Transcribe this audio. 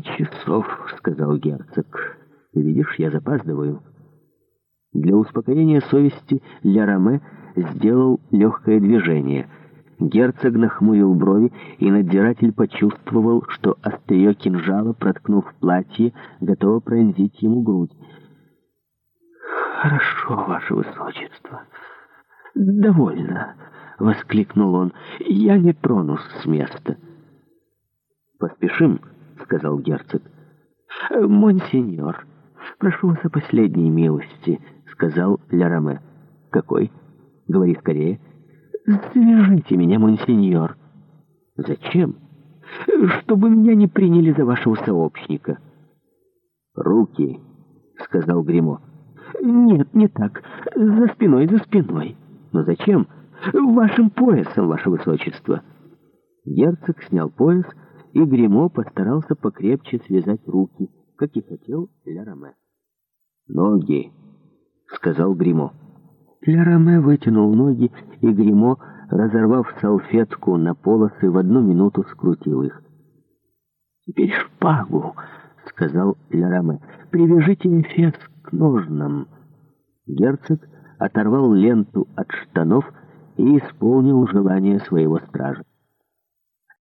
Часов, сказал герцог. «Видишь, я запаздываю». Для успокоения совести Ля-Роме сделал легкое движение. Герцог нахмурил брови, и надзиратель почувствовал, что острие кинжала, проткнув платье, готово пронзить ему грудь. «Хорошо, ваше высочество. Довольно!» — воскликнул он. «Я не тронусь с места». «Поспешим!» сказал герцог. «Э, «Монсеньор, прошу вас о последней милости», — сказал Ляроме. «Какой?» «Говори скорее». «Свяжите меня, монсеньор». «Зачем?» «Чтобы меня не приняли за вашего сообщника». «Руки», — сказал Гримо. «Нет, не так. За спиной, за спиной». «Но зачем?» «Вашим поясом, ваше высочество». Герцог снял пояс и Гремо постарался покрепче связать руки, как и хотел Ля-Роме. «Ноги!» — сказал Гремо. Ля-Роме вытянул ноги, и Гремо, разорвав салфетку на полосы, в одну минуту скрутил их. «Теперь шпагу!» — сказал Ля-Роме. «Привяжите эфес к ножнам!» Герцог оторвал ленту от штанов и исполнил желание своего стража.